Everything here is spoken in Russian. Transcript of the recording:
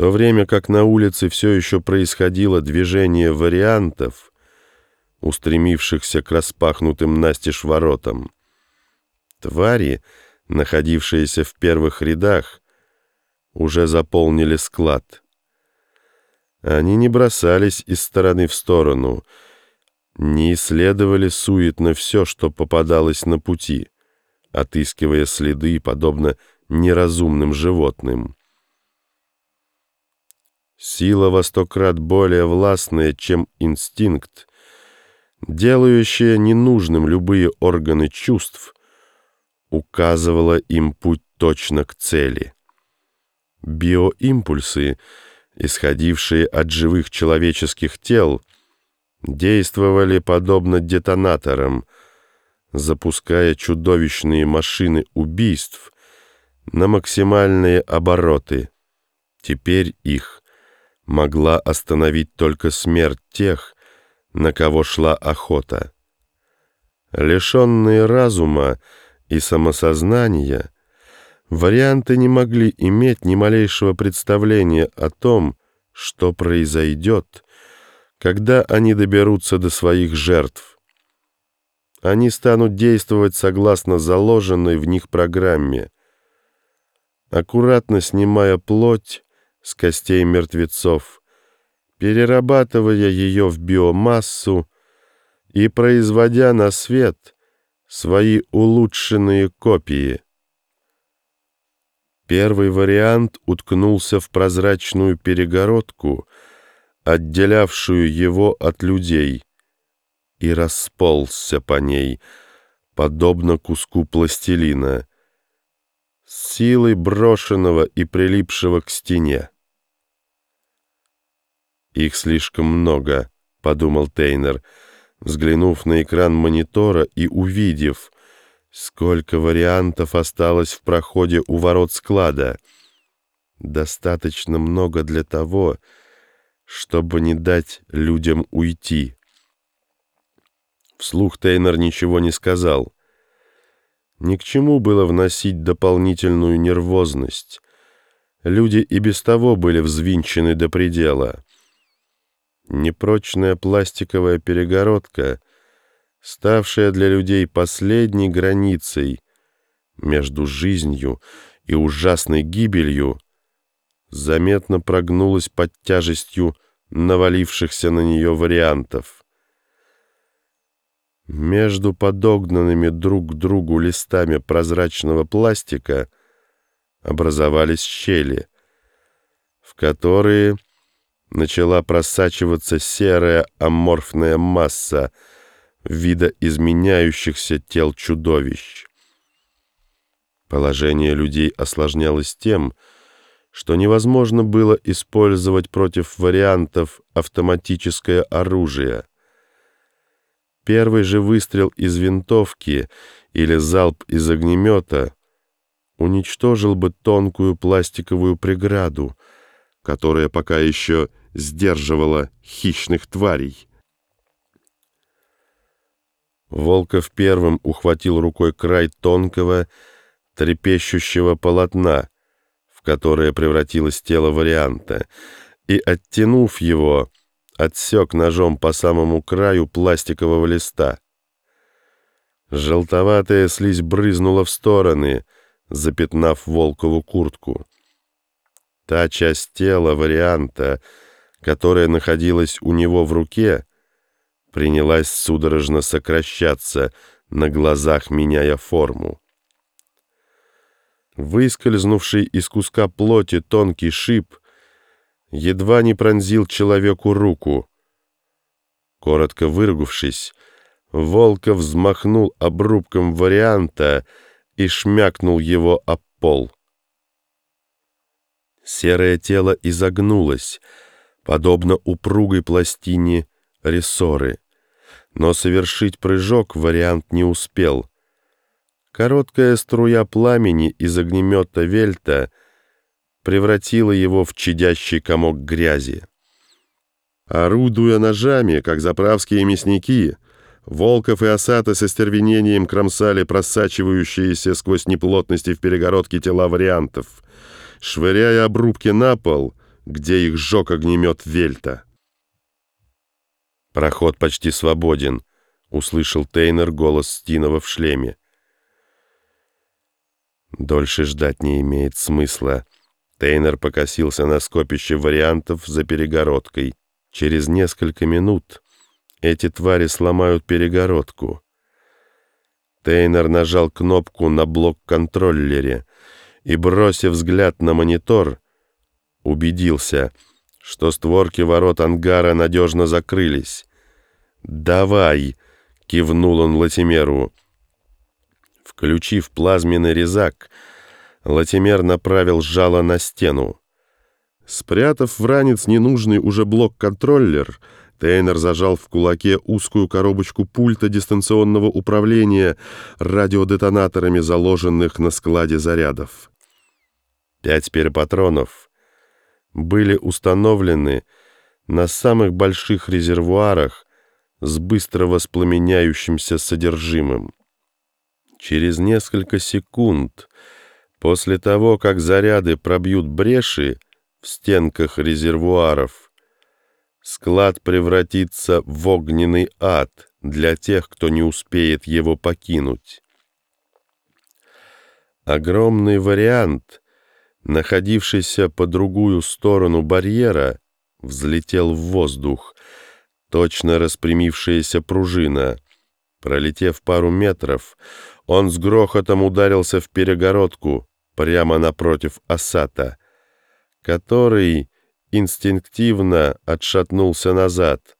то время как на улице все еще происходило движение вариантов, устремившихся к распахнутым настежь воротам, твари, находившиеся в первых рядах, уже заполнили склад. Они не бросались из стороны в сторону, не исследовали суетно все, что попадалось на пути, отыскивая следы, подобно неразумным животным. Сила во сто крат более властная, чем инстинкт, делающая ненужным любые органы чувств, указывала им путь точно к цели. Биоимпульсы, исходившие от живых человеческих тел, действовали подобно детонаторам, запуская чудовищные машины убийств на максимальные обороты. Теперь их могла остановить только смерть тех, на кого шла охота. Лишенные разума и самосознания, варианты не могли иметь ни малейшего представления о том, что произойдет, когда они доберутся до своих жертв. Они станут действовать согласно заложенной в них программе, аккуратно снимая плоть с костей мертвецов, перерабатывая ее в биомассу и производя на свет свои улучшенные копии. Первый вариант уткнулся в прозрачную перегородку, отделявшую его от людей, и расползся по ней, подобно куску пластилина, силой брошенного и прилипшего к стене. «Их слишком много», — подумал Тейнер, взглянув на экран монитора и увидев, сколько вариантов осталось в проходе у ворот склада. Достаточно много для того, чтобы не дать людям уйти. Вслух Тейнер ничего не сказал. Ни к чему было вносить дополнительную нервозность. Люди и без того были взвинчены до предела. Непрочная пластиковая перегородка, ставшая для людей последней границей между жизнью и ужасной гибелью, заметно прогнулась под тяжестью навалившихся на нее вариантов. Между подогнанными друг к другу листами прозрачного пластика образовались щели, в которые начала просачиваться серая аморфная масса вида изменяющихся тел чудовищ. Положение людей осложнялось тем, что невозможно было использовать против вариантов автоматическое оружие. Первый же выстрел из винтовки или залп из огнемета уничтожил бы тонкую пластиковую преграду, которая пока еще сдерживала хищных тварей. Волков первым ухватил рукой край тонкого, трепещущего полотна, в которое превратилось тело варианта, и, оттянув его, отсек ножом по самому краю пластикового листа. Желтоватая слизь брызнула в стороны, запятнав Волкову куртку. Та часть тела варианта, которая находилась у него в руке, принялась судорожно сокращаться, на глазах меняя форму. Выскользнувший из куска плоти тонкий шип едва не пронзил человеку руку. Коротко выругавшись, Волков взмахнул обрубком варианта и шмякнул его об пол. Серое тело изогнулось, подобно упругой пластине рессоры, но совершить прыжок вариант не успел. Короткая струя пламени из огнемета Вельта превратила его в чадящий комок грязи. Орудуя ножами, как заправские мясники, Волков и Осата со стервенением кромсали просачивающиеся сквозь неплотности в перегородке тела вариантов. Швыряя обрубки на пол, где их сжег огнемет Вельта. «Проход почти свободен», — услышал Тейнер голос Стинова в шлеме. Дольше ждать не имеет смысла. Тейнер покосился на скопище вариантов за перегородкой. Через несколько минут эти твари сломают перегородку. Тейнер нажал кнопку на блок-контроллере и, бросив взгляд на монитор, убедился, что створки ворот ангара надежно закрылись. «Давай!» — кивнул он Латимеру. Включив плазменный резак, Латимер направил жало на стену. Спрятав в ранец ненужный уже блок-контроллер, Тейнер зажал в кулаке узкую коробочку пульта дистанционного управления радиодетонаторами, заложенных на складе зарядов. Пять перепатронов были установлены на самых больших резервуарах с быстро воспламеняющимся содержимым. Через несколько секунд после того, как заряды пробьют бреши в стенках резервуаров, склад превратится в огненный ад для тех, кто не успеет его покинуть. Огромный вариант, находившийся по другую сторону барьера, взлетел в воздух, точно распрямившаяся пружина. Пролетев пару метров, он с грохотом ударился в перегородку прямо напротив Асата, который инстинктивно отшатнулся назад.